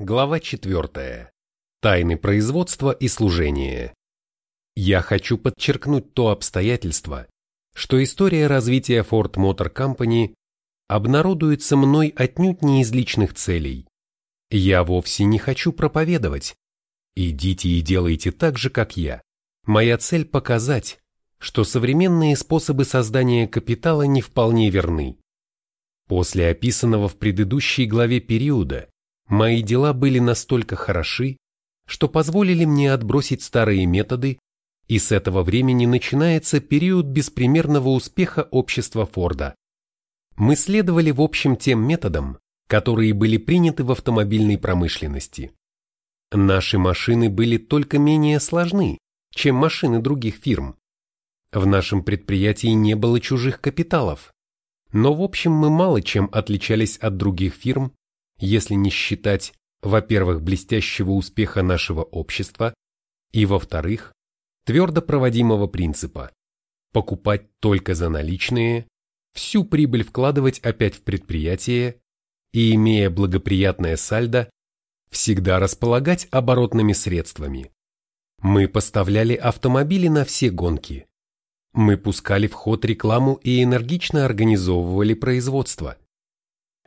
Глава 4. Тайны производства и служения. Я хочу подчеркнуть то обстоятельство, что история развития Ford Motor Company обнародуется мной отнюдь не из личных целей. Я вовсе не хочу проповедовать. Идите и делайте так же, как я. Моя цель показать, что современные способы создания капитала не вполне верны. После описанного в предыдущей главе периода Мои дела были настолько хороши, что позволили мне отбросить старые методы, и с этого времени начинается период беспримерного успеха общества Форда. Мы следовали в общем тем методам, которые были приняты в автомобильной промышленности. Наши машины были только менее сложны, чем машины других фирм. В нашем предприятии не было чужих капиталов, но в общем мы мало чем отличались от других фирм если не считать, во-первых, блестящего успеха нашего общества, и, во-вторых, твердо проводимого принципа покупать только за наличные, всю прибыль вкладывать опять в предприятие и, имея благоприятное сальдо, всегда располагать оборотными средствами. Мы поставляли автомобили на все гонки. Мы пускали в ход рекламу и энергично организовывали производство.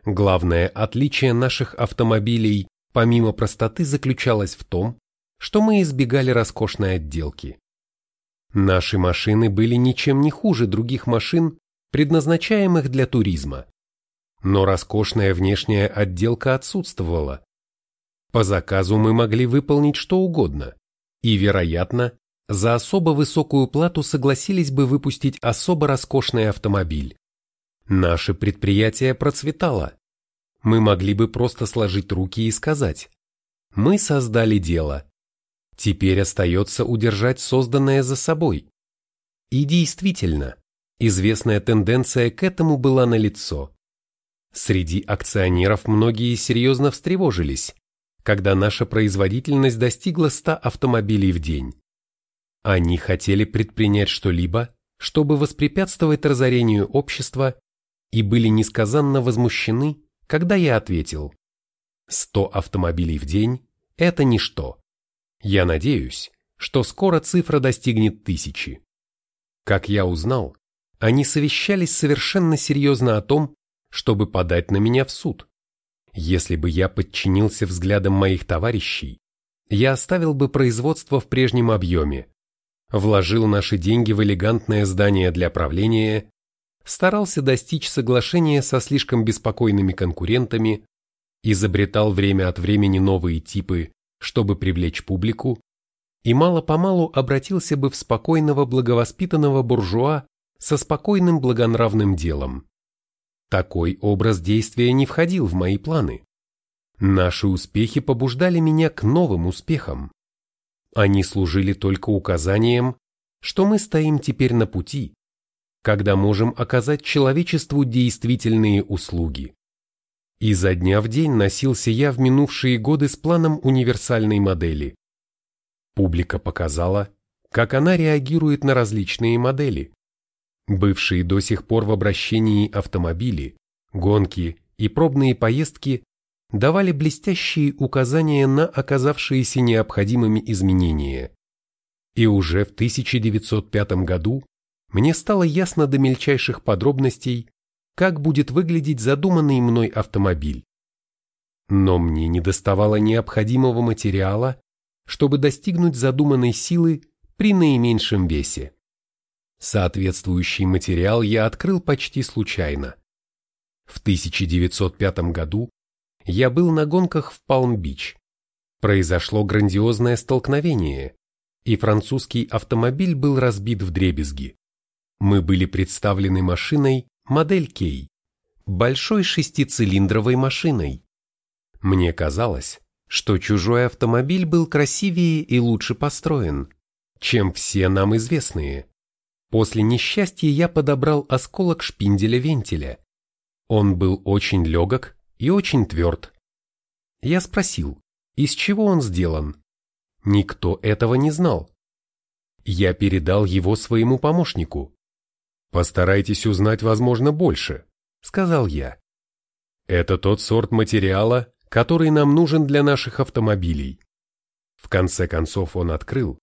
Главное отличие наших автомобилей, помимо простоты, заключалось в том, что мы избегали роскошной отделки. Наши машины были ничем не хуже других машин, предназначаемых для туризма. Но роскошная внешняя отделка отсутствовала. По заказу мы могли выполнить что угодно, и, вероятно, за особо высокую плату согласились бы выпустить особо роскошный автомобиль. Наше предприятие процветало. Мы могли бы просто сложить руки и сказать «Мы создали дело». Теперь остается удержать созданное за собой. И действительно, известная тенденция к этому была налицо. Среди акционеров многие серьезно встревожились, когда наша производительность достигла 100 автомобилей в день. Они хотели предпринять что-либо, чтобы воспрепятствовать разорению общества и были несказанно возмущены, когда я ответил «100 автомобилей в день – это ничто. Я надеюсь, что скоро цифра достигнет тысячи». Как я узнал, они совещались совершенно серьезно о том, чтобы подать на меня в суд. Если бы я подчинился взглядам моих товарищей, я оставил бы производство в прежнем объеме, вложил наши деньги в элегантное здание для правления старался достичь соглашения со слишком беспокойными конкурентами, изобретал время от времени новые типы, чтобы привлечь публику, и мало-помалу обратился бы в спокойного благовоспитанного буржуа со спокойным благонравным делом. Такой образ действия не входил в мои планы. Наши успехи побуждали меня к новым успехам. Они служили только указанием, что мы стоим теперь на пути, когда можем оказать человечеству действительные услуги. Изо дня в день носился я в минувшие годы с планом универсальной модели. Публика показала, как она реагирует на различные модели. Бывшие до сих пор в обращении автомобили, гонки и пробные поездки давали блестящие указания на оказавшиеся необходимыми изменения. И уже в 1905 году мне стало ясно до мельчайших подробностей, как будет выглядеть задуманный мной автомобиль. Но мне не доставало необходимого материала, чтобы достигнуть задуманной силы при наименьшем весе. Соответствующий материал я открыл почти случайно. В 1905 году я был на гонках в Палм-Бич. Произошло грандиозное столкновение, и французский автомобиль был разбит в дребезги. Мы были представлены машиной модель Кей, большой шестицилиндровой машиной. Мне казалось, что чужой автомобиль был красивее и лучше построен, чем все нам известные. После несчастья я подобрал осколок шпинделя вентиля. Он был очень легок и очень тверд. Я спросил, из чего он сделан. Никто этого не знал. Я передал его своему помощнику, «Постарайтесь узнать, возможно, больше», — сказал я. «Это тот сорт материала, который нам нужен для наших автомобилей. В конце концов он открыл,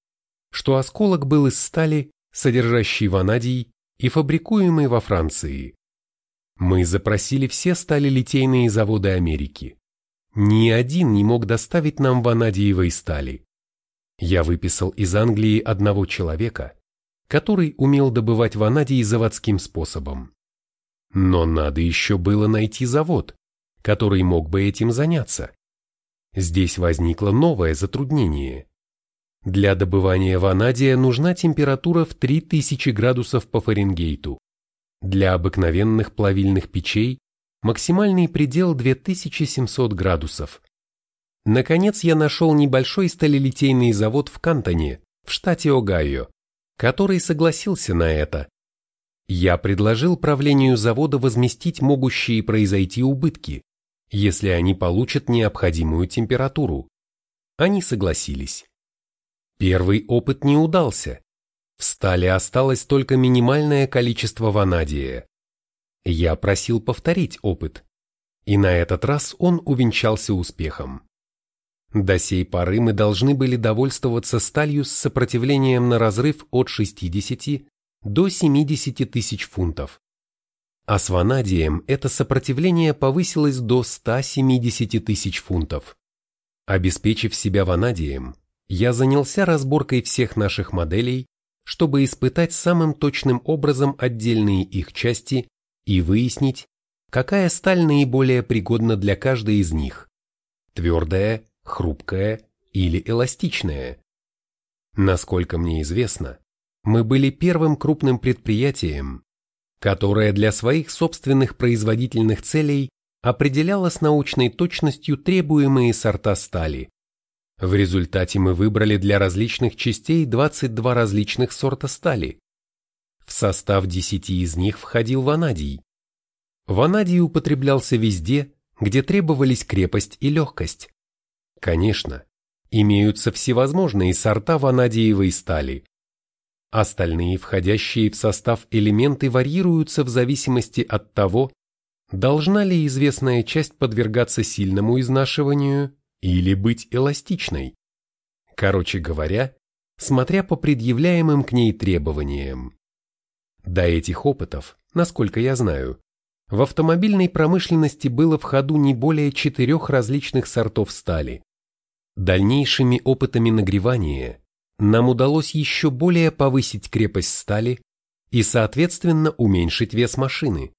что осколок был из стали, содержащей ванадий и фабрикуемый во Франции. Мы запросили все сталелитейные заводы Америки. Ни один не мог доставить нам ванадиевой стали. Я выписал из Англии одного человека, который умел добывать ванадий заводским способом. Но надо еще было найти завод, который мог бы этим заняться. Здесь возникло новое затруднение. Для добывания ванадия нужна температура в 3000 градусов по Фаренгейту. Для обыкновенных плавильных печей максимальный предел 2700 градусов. Наконец я нашел небольшой сталелитейный завод в Кантоне, в штате Огайо, который согласился на это. Я предложил правлению завода возместить могущие произойти убытки, если они получат необходимую температуру. Они согласились. Первый опыт не удался. В стали осталось только минимальное количество ванадия. Я просил повторить опыт, и на этот раз он увенчался успехом. До сей поры мы должны были довольствоваться сталью с сопротивлением на разрыв от 60 до 70 тысяч фунтов. А с ванадием это сопротивление повысилось до 170 тысяч фунтов. Обеспечив себя ванадием, я занялся разборкой всех наших моделей, чтобы испытать самым точным образом отдельные их части и выяснить, какая сталь наиболее пригодна для каждой из них – твердая, хрупкая или эластичная. Насколько мне известно, мы были первым крупным предприятием, которое для своих собственных производительных целей определяло с научной точностью требуемые сорта стали. В результате мы выбрали для различных частей 22 различных сорта стали. В состав 10 из них входил ванадий. Ванадий употреблялся везде, где требовались крепость и легкость. Конечно, имеются всевозможные сорта ванадиевой стали. Остальные входящие в состав элементы варьируются в зависимости от того, должна ли известная часть подвергаться сильному изнашиванию или быть эластичной. Короче говоря, смотря по предъявляемым к ней требованиям. До этих опытов, насколько я знаю, в автомобильной промышленности было в ходу не более четырех различных сортов стали. Дальнейшими опытами нагревания нам удалось еще более повысить крепость стали и, соответственно, уменьшить вес машины.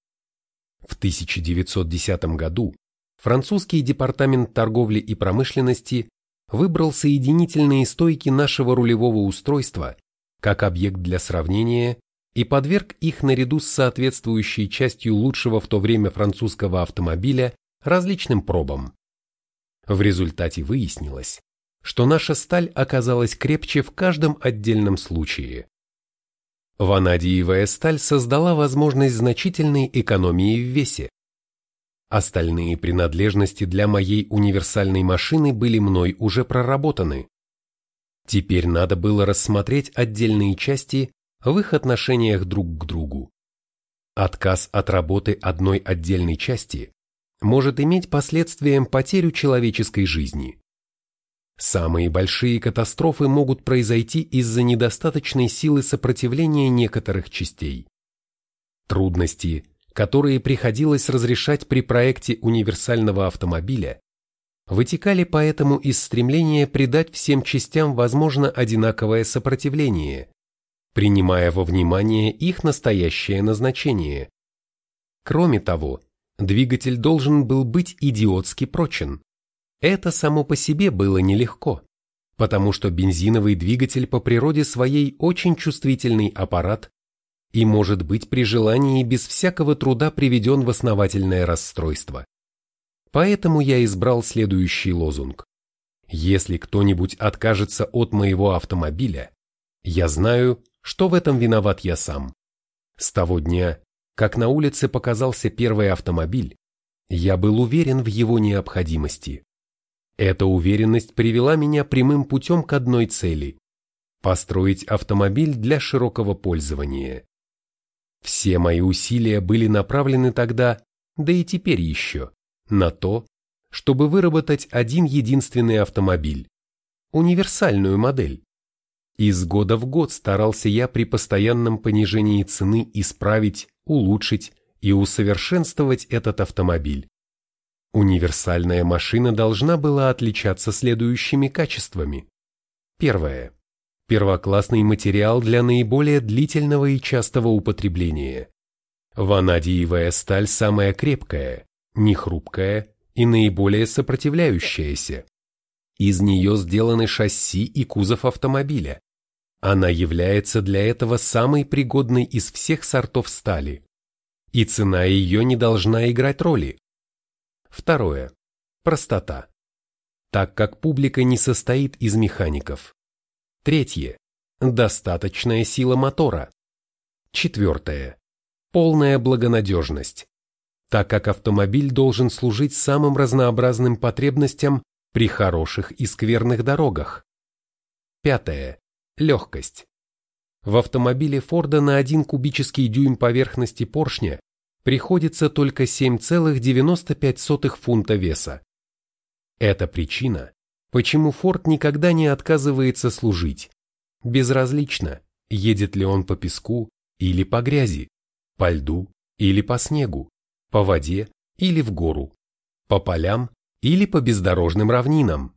В 1910 году французский департамент торговли и промышленности выбрал соединительные стойки нашего рулевого устройства как объект для сравнения и подверг их наряду с соответствующей частью лучшего в то время французского автомобиля различным пробам. В результате выяснилось, что наша сталь оказалась крепче в каждом отдельном случае. Ванадиевая сталь создала возможность значительной экономии в весе. Остальные принадлежности для моей универсальной машины были мной уже проработаны. Теперь надо было рассмотреть отдельные части в их отношениях друг к другу. Отказ от работы одной отдельной части может иметь последствием потерю человеческой жизни. Самые большие катастрофы могут произойти из-за недостаточной силы сопротивления некоторых частей. Трудности, которые приходилось разрешать при проекте универсального автомобиля, вытекали поэтому из стремления придать всем частям возможно одинаковое сопротивление, принимая во внимание их настоящее назначение. Кроме того, двигатель должен был быть идиотски прочен. Это само по себе было нелегко, потому что бензиновый двигатель по природе своей очень чувствительный аппарат и может быть при желании без всякого труда приведен в основательное расстройство. Поэтому я избрал следующий лозунг. Если кто-нибудь откажется от моего автомобиля, я знаю, что в этом виноват я сам. С того дня, как на улице показался первый автомобиль, я был уверен в его необходимости. Эта уверенность привела меня прямым путем к одной цели – построить автомобиль для широкого пользования. Все мои усилия были направлены тогда, да и теперь еще, на то, чтобы выработать один единственный автомобиль, универсальную модель. Из года в год старался я при постоянном понижении цены исправить, улучшить и усовершенствовать этот автомобиль. Универсальная машина должна была отличаться следующими качествами. Первое. Первоклассный материал для наиболее длительного и частого употребления. Ванадиевая сталь самая крепкая, не хрупкая и наиболее сопротивляющаяся. Из нее сделаны шасси и кузов автомобиля. Она является для этого самой пригодной из всех сортов стали. И цена ее не должна играть роли. Второе. Простота. Так как публика не состоит из механиков. Третье. Достаточная сила мотора. Четвертое. Полная благонадежность. Так как автомобиль должен служить самым разнообразным потребностям при хороших и скверных дорогах. Пятое. Легкость. В автомобиле Форда на 1 кубический дюйм поверхности поршня приходится только 7,95 фунта веса. Это причина, почему Форд никогда не отказывается служить. Безразлично, едет ли он по песку или по грязи, по льду или по снегу, по воде или в гору, по полям или по бездорожным равнинам.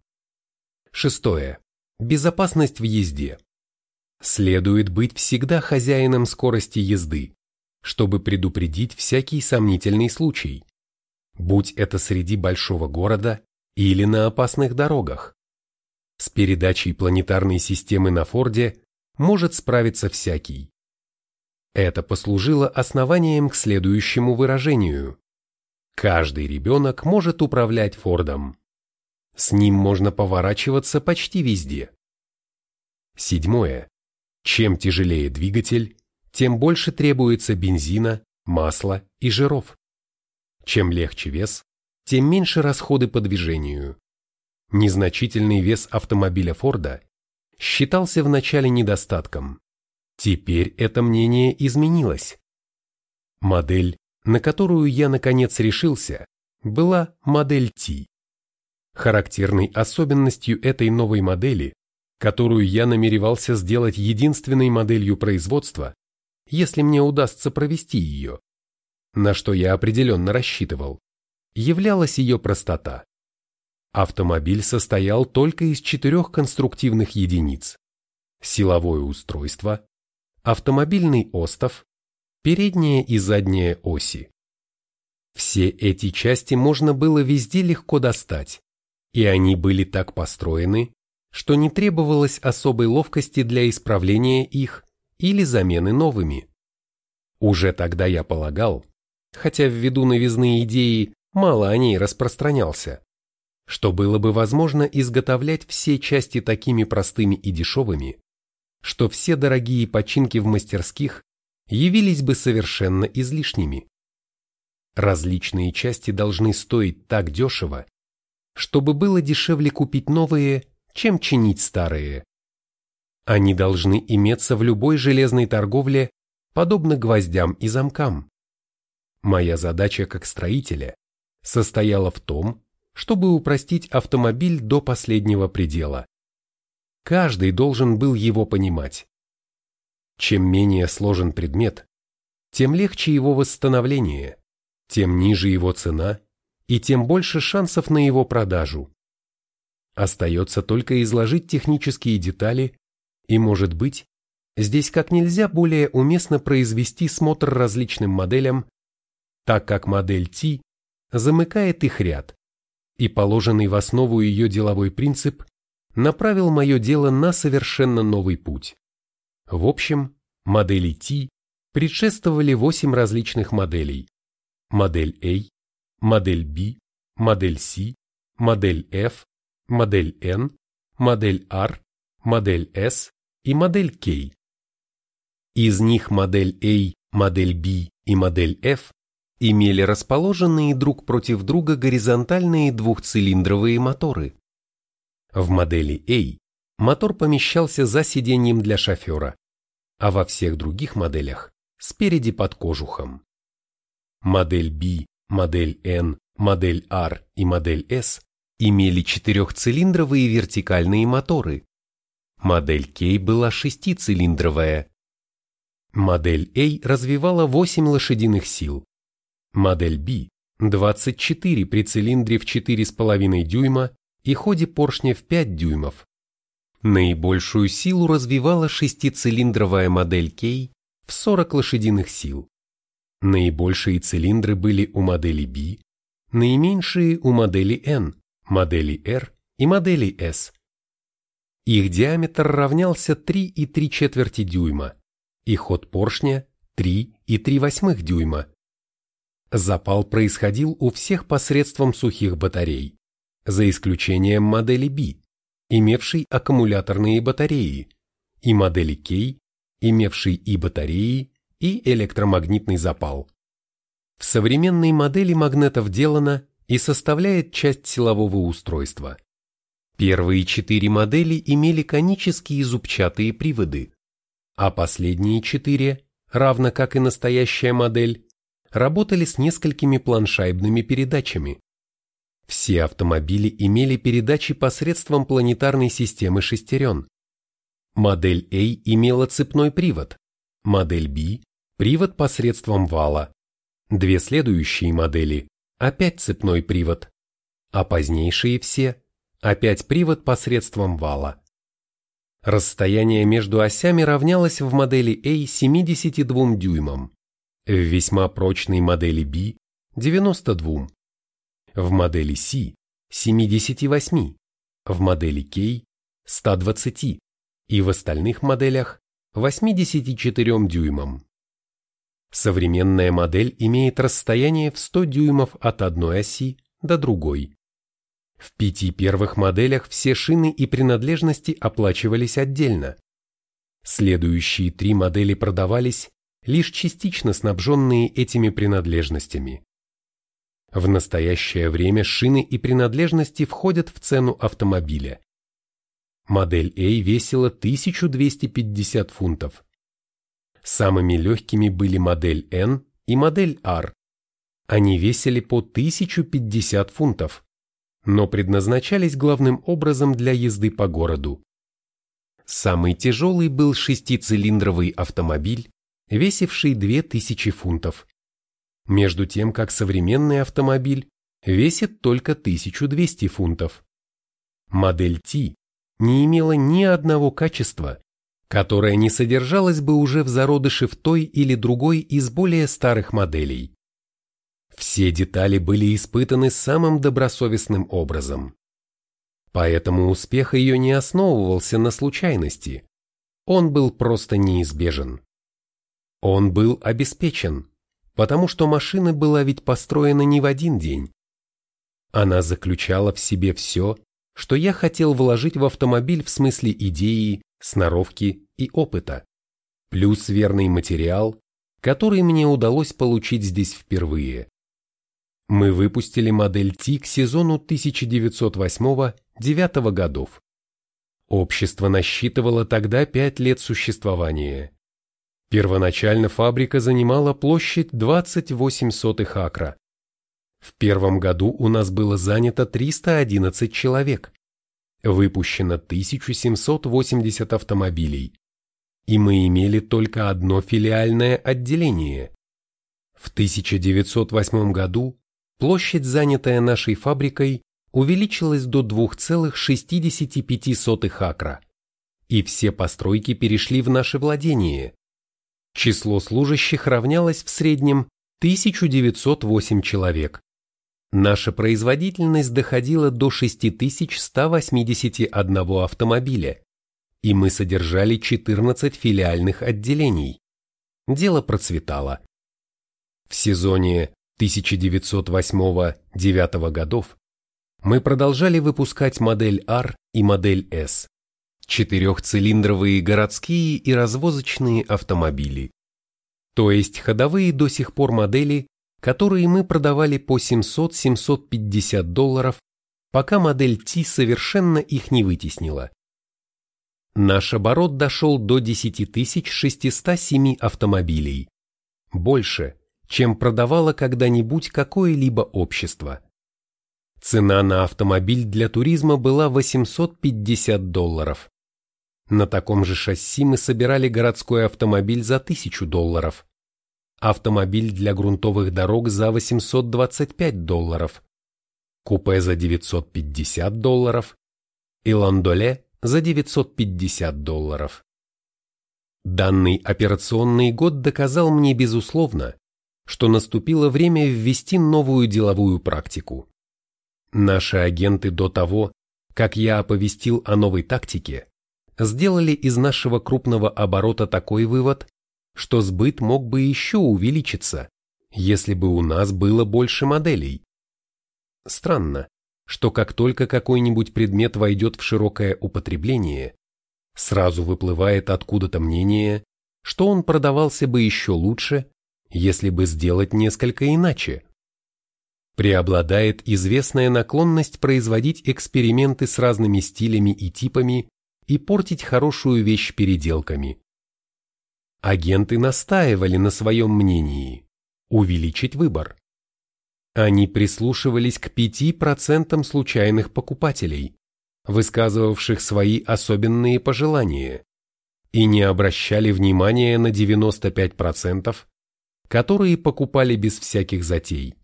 Шестое. Безопасность в езде. Следует быть всегда хозяином скорости езды, чтобы предупредить всякий сомнительный случай, будь это среди большого города или на опасных дорогах. С передачей планетарной системы на Форде может справиться всякий. Это послужило основанием к следующему выражению. Каждый ребенок может управлять Фордом. С ним можно поворачиваться почти везде. Седьмое. Чем тяжелее двигатель, тем больше требуется бензина, масла и жиров. Чем легче вес, тем меньше расходы по движению. Незначительный вес автомобиля Форда считался вначале недостатком. Теперь это мнение изменилось. Модель на которую я наконец решился, была модель T. Характерной особенностью этой новой модели, которую я намеревался сделать единственной моделью производства, если мне удастся провести ее, на что я определенно рассчитывал, являлась ее простота. Автомобиль состоял только из четырех конструктивных единиц. Силовое устройство, автомобильный остов, передние и задние оси. Все эти части можно было везде легко достать, и они были так построены, что не требовалось особой ловкости для исправления их или замены новыми. Уже тогда я полагал, хотя ввиду новизны идеи мало о ней распространялся, что было бы возможно изготовлять все части такими простыми и дешевыми, что все дорогие починки в мастерских явились бы совершенно излишними. Различные части должны стоить так дешево, чтобы было дешевле купить новые, чем чинить старые. Они должны иметься в любой железной торговле, подобно гвоздям и замкам. Моя задача как строителя состояла в том, чтобы упростить автомобиль до последнего предела. Каждый должен был его понимать. Чем менее сложен предмет, тем легче его восстановление, тем ниже его цена и тем больше шансов на его продажу. Остается только изложить технические детали и, может быть, здесь как нельзя более уместно произвести смотр различным моделям, так как модель T замыкает их ряд, и положенный в основу ее деловой принцип направил мое дело на совершенно новый путь. В общем, модели T предшествовали 8 различных моделей. Модель A, модель B, модель C, модель F, модель N, модель R, модель S и модель K. Из них модель A, модель B и модель F имели расположенные друг против друга горизонтальные двухцилиндровые моторы. В модели A мотор помещался за сиденьем для шофера, а во всех других моделях спереди под кожухом. Модель B, модель N, модель R и модель S имели четырехцилиндровые вертикальные моторы. Модель K была шестицилиндровая. Модель A развивала 8 лошадиных сил. Модель B – 24 при цилиндре в 4,5 дюйма и ходе поршня в 5 дюймов. Наибольшую силу развивала шестицилиндровая модель K в 40 лошадиных сил. Наибольшие цилиндры были у модели B, наименьшие у модели N, модели R и модели S. Их диаметр равнялся 3,3 четверти дюйма, и ход поршня 3,3 восьмых дюйма. Запал происходил у всех посредством сухих батарей, за исключением модели B, имевшей аккумуляторные батареи, и модели K, имевшей и батареи, и электромагнитный запал. В современной модели магнетов делано и составляет часть силового устройства. Первые четыре модели имели конические зубчатые приводы, а последние четыре, равно как и настоящая модель, работали с несколькими планшайбными передачами. Все автомобили имели передачи посредством планетарной системы шестерен. Модель A имела цепной привод, модель B – привод посредством вала. Две следующие модели – опять цепной привод, а позднейшие все – опять привод посредством вала. Расстояние между осями равнялось в модели A 72 дюймам, в весьма прочной модели B – 92, в модели C – 78, в модели K – 120, и в остальных моделях 84 дюймам. Современная модель имеет расстояние в 100 дюймов от одной оси до другой. В пяти первых моделях все шины и принадлежности оплачивались отдельно. Следующие три модели продавались, лишь частично снабженные этими принадлежностями. В настоящее время шины и принадлежности входят в цену автомобиля. Модель A весила 1250 фунтов. Самыми легкими были модель N и модель R. Они весили по 1050 фунтов, но предназначались главным образом для езды по городу. Самый тяжелый был шестицилиндровый автомобиль, весивший 2000 фунтов. Между тем, как современный автомобиль весит только 1200 фунтов. Модель T не имела ни одного качества, которое не содержалось бы уже в зародыше в той или другой из более старых моделей. Все детали были испытаны самым добросовестным образом. Поэтому успех ее не основывался на случайности, он был просто неизбежен. Он был обеспечен, потому что машина была ведь построена не в один день. Она заключала в себе все, что я хотел вложить в автомобиль в смысле идеи, сноровки и опыта, плюс верный материал, который мне удалось получить здесь впервые. Мы выпустили модель T к сезону 1908-1909 годов. Общество насчитывало тогда 5 лет существования. Первоначально фабрика занимала площадь 28 сотых акра. В первом году у нас было занято 311 человек. Выпущено 1780 автомобилей. И мы имели только одно филиальное отделение. В 1908 году площадь, занятая нашей фабрикой, увеличилась до 2,65 акра. И все постройки перешли в наше владение. Число служащих равнялось в среднем 1908 человек. Наша производительность доходила до 6181 автомобиля, и мы содержали 14 филиальных отделений. Дело процветало. В сезоне 1908-9 годов мы продолжали выпускать модель R и модель S, четырехцилиндровые городские и развозочные автомобили, то есть ходовые до сих пор модели, которые мы продавали по 700-750 долларов, пока модель T совершенно их не вытеснила. Наш оборот дошел до 10 607 автомобилей. Больше, чем продавало когда-нибудь какое-либо общество. Цена на автомобиль для туризма была 850 долларов. На таком же шасси мы собирали городской автомобиль за 1000 долларов, автомобиль для грунтовых дорог за 825 долларов, купе за 950 долларов и ландоле за 950 долларов. Данный операционный год доказал мне безусловно, что наступило время ввести новую деловую практику. Наши агенты до того, как я оповестил о новой тактике, сделали из нашего крупного оборота такой вывод, что сбыт мог бы еще увеличиться, если бы у нас было больше моделей. Странно, что как только какой-нибудь предмет войдет в широкое употребление, сразу выплывает откуда-то мнение, что он продавался бы еще лучше, если бы сделать несколько иначе. Преобладает известная наклонность производить эксперименты с разными стилями и типами и портить хорошую вещь переделками. Агенты настаивали на своем мнении – увеличить выбор. Они прислушивались к 5% случайных покупателей, высказывавших свои особенные пожелания, и не обращали внимания на 95%, которые покупали без всяких затей.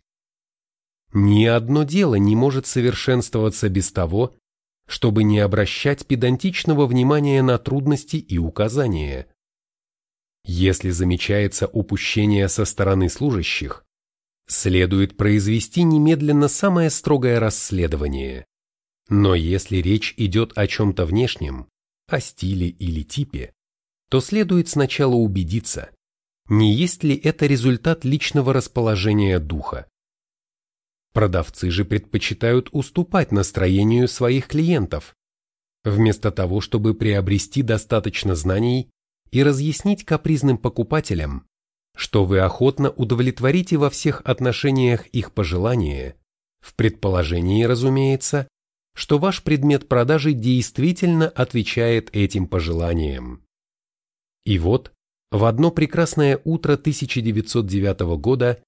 Ни одно дело не может совершенствоваться без того, чтобы не обращать педантичного внимания на трудности и указания. Если замечается упущение со стороны служащих, следует произвести немедленно самое строгое расследование. Но если речь идет о чем-то внешнем, о стиле или типе, то следует сначала убедиться, не есть ли это результат личного расположения духа. Продавцы же предпочитают уступать настроению своих клиентов, вместо того, чтобы приобрести достаточно знаний и разъяснить капризным покупателям, что вы охотно удовлетворите во всех отношениях их пожелания, в предположении, разумеется, что ваш предмет продажи действительно отвечает этим пожеланиям. И вот, в одно прекрасное утро 1909 года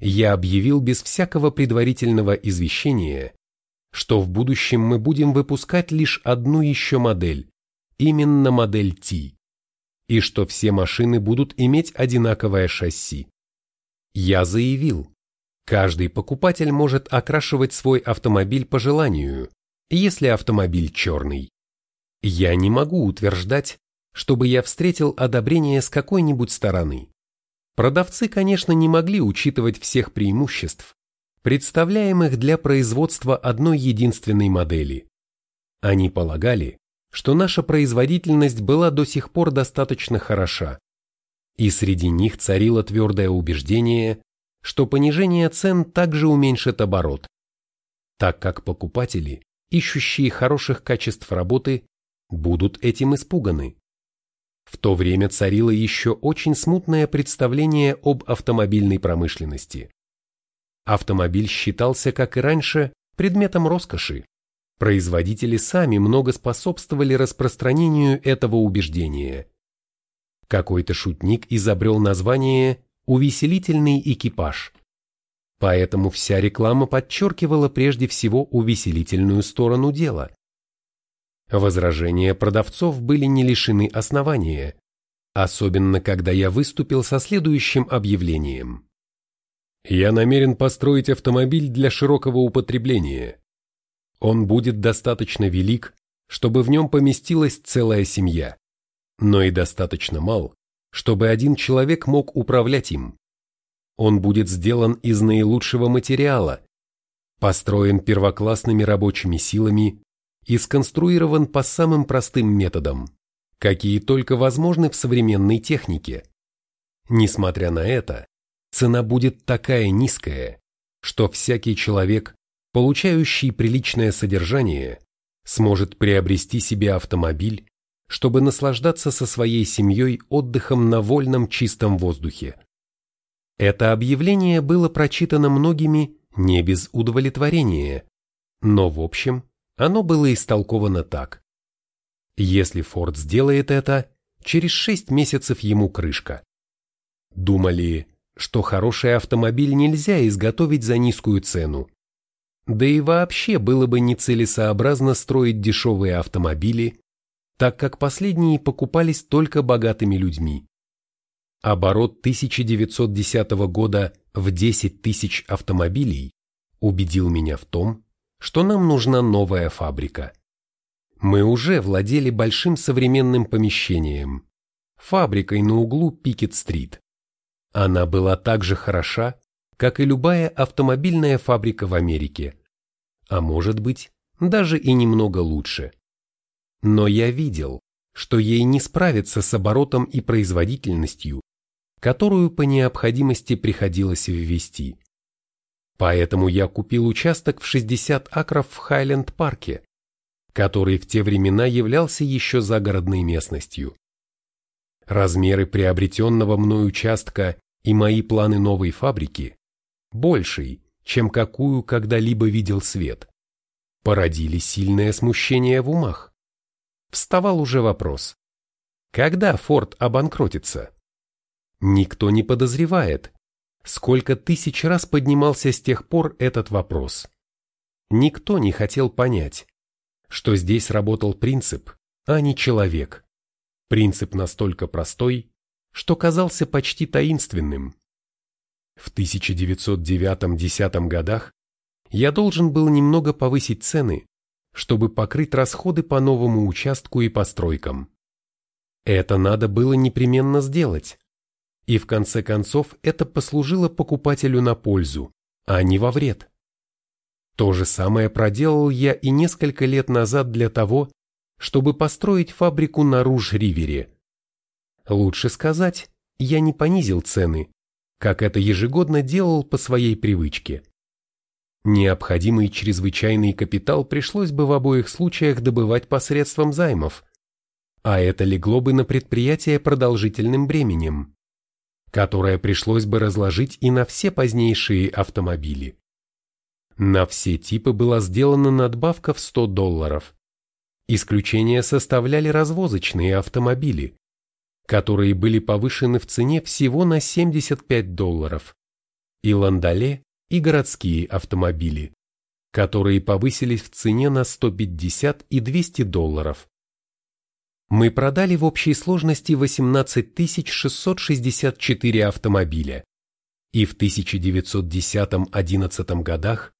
я объявил без всякого предварительного извещения, что в будущем мы будем выпускать лишь одну еще модель, именно модель T, и что все машины будут иметь одинаковое шасси. Я заявил, каждый покупатель может окрашивать свой автомобиль по желанию, если автомобиль черный. Я не могу утверждать, чтобы я встретил одобрение с какой-нибудь стороны. Продавцы, конечно, не могли учитывать всех преимуществ, представляемых для производства одной единственной модели. Они полагали, что наша производительность была до сих пор достаточно хороша, и среди них царило твердое убеждение, что понижение цен также уменьшит оборот, так как покупатели ищущие хороших качеств работы, будут этим испуганы. В то время царило еще очень смутное представление об автомобильной промышленности. Автомобиль считался, как и раньше, предметом роскоши. Производители сами много способствовали распространению этого убеждения. Какой-то шутник изобрел название «увеселительный экипаж», Поэтому вся реклама подчеркивала прежде всего увеселительную сторону дела. Возражения продавцов были не лишены основания, особенно когда я выступил со следующим объявлением. Я намерен построить автомобиль для широкого употребления. Он будет достаточно велик, чтобы в нем поместилась целая семья, но и достаточно мал, чтобы один человек мог управлять им. Он будет сделан из наилучшего материала, построен первоклассными рабочими силами и сконструирован по самым простым методам, какие только возможны в современной технике. Несмотря на это, цена будет такая низкая, что всякий человек, получающий приличное содержание, сможет приобрести себе автомобиль, чтобы наслаждаться со своей семьей отдыхом на вольном чистом воздухе. Это объявление было прочитано многими не без удовлетворения, но в общем оно было истолковано так. Если Форд сделает это, через шесть месяцев ему крышка. Думали, что хороший автомобиль нельзя изготовить за низкую цену. Да и вообще было бы нецелесообразно строить дешевые автомобили, так как последние покупались только богатыми людьми. Оборот 1910 года в 10 тысяч автомобилей убедил меня в том, что нам нужна новая фабрика. Мы уже владели большим современным помещением, фабрикой на углу Пикет-стрит. Она была так же хороша, как и любая автомобильная фабрика в Америке, а может быть, даже и немного лучше. Но я видел, что ей не справиться с оборотом и производительностью, которую по необходимости приходилось ввести. Поэтому я купил участок в 60 акров в Хайленд-парке, который в те времена являлся еще загородной местностью. Размеры приобретенного мной участка и мои планы новой фабрики, большей, чем какую когда-либо видел свет, породили сильное смущение в умах. Вставал уже вопрос, когда Форд обанкротится? Никто не подозревает, сколько тысяч раз поднимался с тех пор этот вопрос. Никто не хотел понять, что здесь работал принцип, а не человек. Принцип настолько простой, что казался почти таинственным. В 1909-10 годах я должен был немного повысить цены, чтобы покрыть расходы по новому участку и постройкам. Это надо было непременно сделать. И в конце концов это послужило покупателю на пользу, а не во вред. То же самое проделал я и несколько лет назад для того, чтобы построить фабрику на Руж-Ривере. Лучше сказать, я не понизил цены, как это ежегодно делал по своей привычке. Необходимый чрезвычайный капитал пришлось бы в обоих случаях добывать посредством займов, а это легло бы на предприятие продолжительным бременем, которое пришлось бы разложить и на все позднейшие автомобили. На все типы была сделана надбавка в 100 долларов. Исключение составляли развозочные автомобили, которые были повышены в цене всего на 75 долларов, и ландоле, и городские автомобили, которые повысились в цене на 150 и 200 долларов. Мы продали в общей сложности 18 664 автомобиля, и в 1910-11 годах,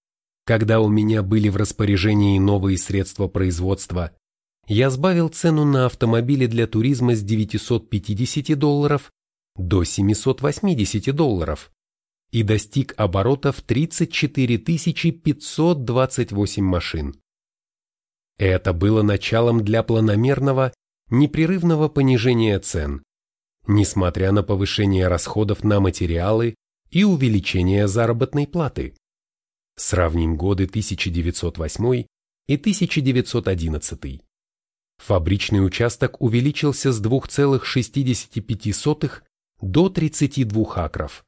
когда у меня были в распоряжении новые средства производства я сбавил цену на автомобили для туризма с 950 долларов до 780 долларов и достиг оборотов 34 528 машин. Это было началом для планомерного, непрерывного понижения цен, несмотря на повышение расходов на материалы и увеличение заработной платы. Сравним годы 1908 и 1911. Фабричный участок увеличился с 2,65 до 32 акров.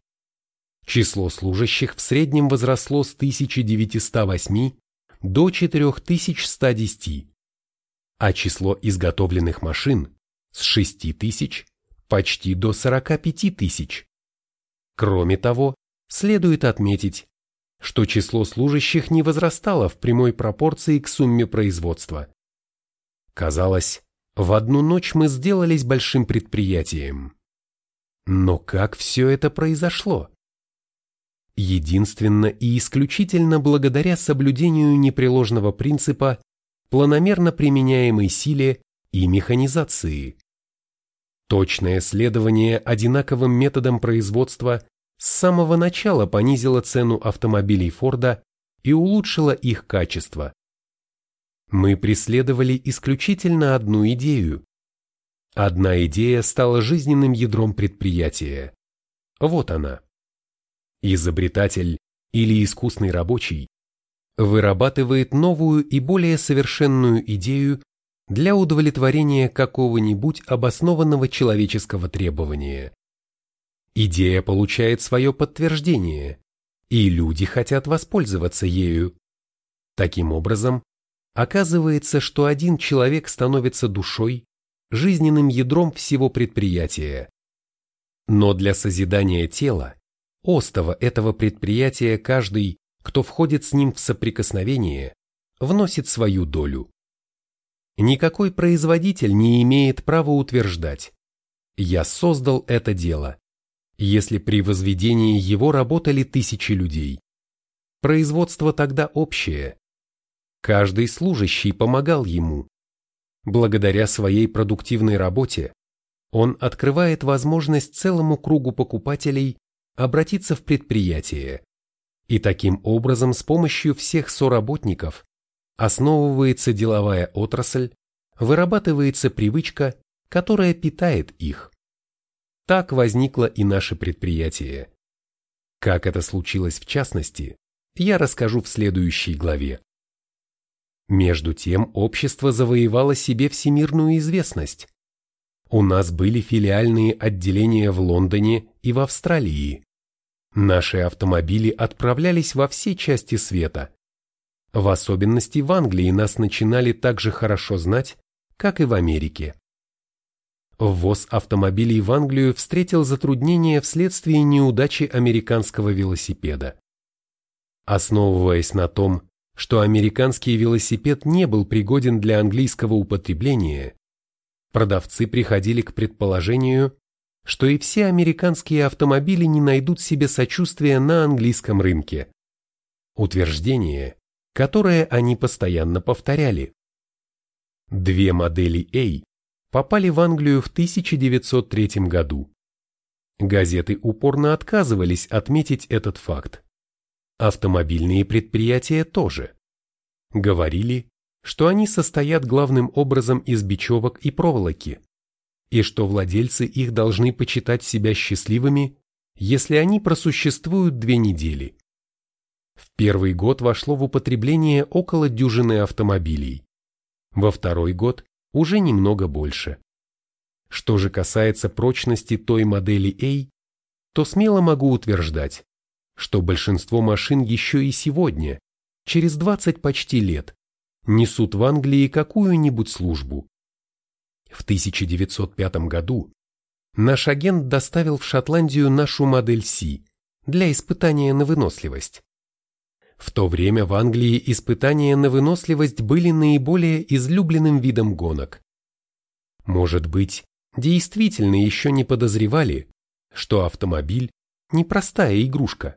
Число служащих в среднем возросло с 1908 до 4110, а число изготовленных машин с 6 тысяч почти до 45 тысяч. Кроме того, следует отметить, что число служащих не возрастало в прямой пропорции к сумме производства. Казалось, в одну ночь мы сделались большим предприятием. Но как все это произошло? Единственно и исключительно благодаря соблюдению непреложного принципа планомерно применяемой силе и механизации. Точное следование одинаковым методам производства с самого начала понизило цену автомобилей Форда и улучшило их качество. Мы преследовали исключительно одну идею. Одна идея стала жизненным ядром предприятия. Вот она. Изобретатель или искусный рабочий вырабатывает новую и более совершенную идею для удовлетворения какого-нибудь обоснованного человеческого требования. Идея получает свое подтверждение, и люди хотят воспользоваться ею. Таким образом, Оказывается, что один человек становится душой, жизненным ядром всего предприятия. Но для созидания тела, остова этого предприятия каждый, кто входит с ним в соприкосновение, вносит свою долю. Никакой производитель не имеет права утверждать «я создал это дело», если при возведении его работали тысячи людей. Производство тогда общее. Каждый служащий помогал ему. Благодаря своей продуктивной работе он открывает возможность целому кругу покупателей обратиться в предприятие. И таким образом с помощью всех соработников основывается деловая отрасль, вырабатывается привычка, которая питает их. Так возникло и наше предприятие. Как это случилось в частности, я расскажу в следующей главе. Между тем общество завоевало себе всемирную известность. У нас были филиальные отделения в Лондоне и в Австралии. Наши автомобили отправлялись во все части света. В особенности в Англии нас начинали так же хорошо знать, как и в Америке. Ввоз автомобилей в Англию встретил затруднения вследствие неудачи американского велосипеда. Основываясь на том, что американский велосипед не был пригоден для английского употребления, продавцы приходили к предположению, что и все американские автомобили не найдут себе сочувствия на английском рынке. Утверждение, которое они постоянно повторяли. Две модели A попали в Англию в 1903 году. Газеты упорно отказывались отметить этот факт. Автомобильные предприятия тоже. Говорили, что они состоят главным образом из бечевок и проволоки, и что владельцы их должны почитать себя счастливыми, если они просуществуют две недели. В первый год вошло в употребление около дюжины автомобилей. Во второй год уже немного больше. Что же касается прочности той модели A, то смело могу утверждать, что большинство машин еще и сегодня, через 20 почти лет, несут в Англии какую-нибудь службу. В 1905 году наш агент доставил в Шотландию нашу модель C для испытания на выносливость. В то время в Англии испытания на выносливость были наиболее излюбленным видом гонок. Может быть, действительно еще не подозревали, что автомобиль – непростая игрушка.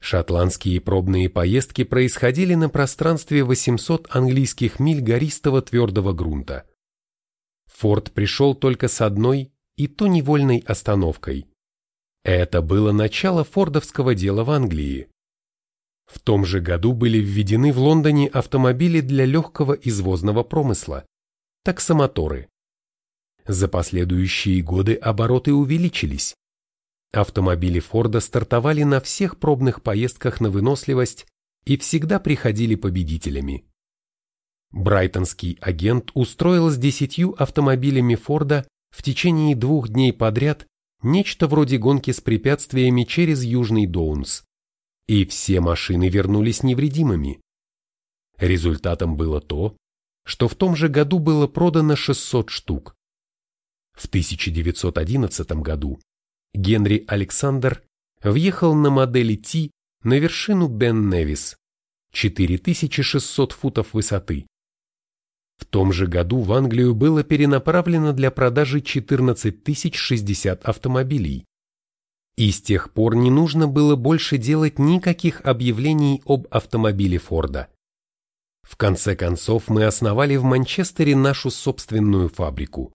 Шотландские пробные поездки происходили на пространстве 800 английских миль гористого твердого грунта. Форд пришел только с одной и то невольной остановкой. Это было начало фордовского дела в Англии. В том же году были введены в Лондоне автомобили для легкого извозного промысла, таксомоторы. За последующие годы обороты увеличились. Автомобили Форда стартовали на всех пробных поездках на выносливость и всегда приходили победителями. Брайтонский агент устроил с десятью автомобилями Форда в течение двух дней подряд нечто вроде гонки с препятствиями через Южный Доунс и все машины вернулись невредимыми. Результатом было то, что в том же году было продано 600 штук. В 1911 году Генри Александр въехал на модели T на вершину Бен-Невис, 4600 футов высоты. В том же году в Англию было перенаправлено для продажи 14 060 автомобилей, и с тех пор не нужно было больше делать никаких объявлений об автомобиле Форда. В конце концов мы основали в Манчестере нашу собственную фабрику.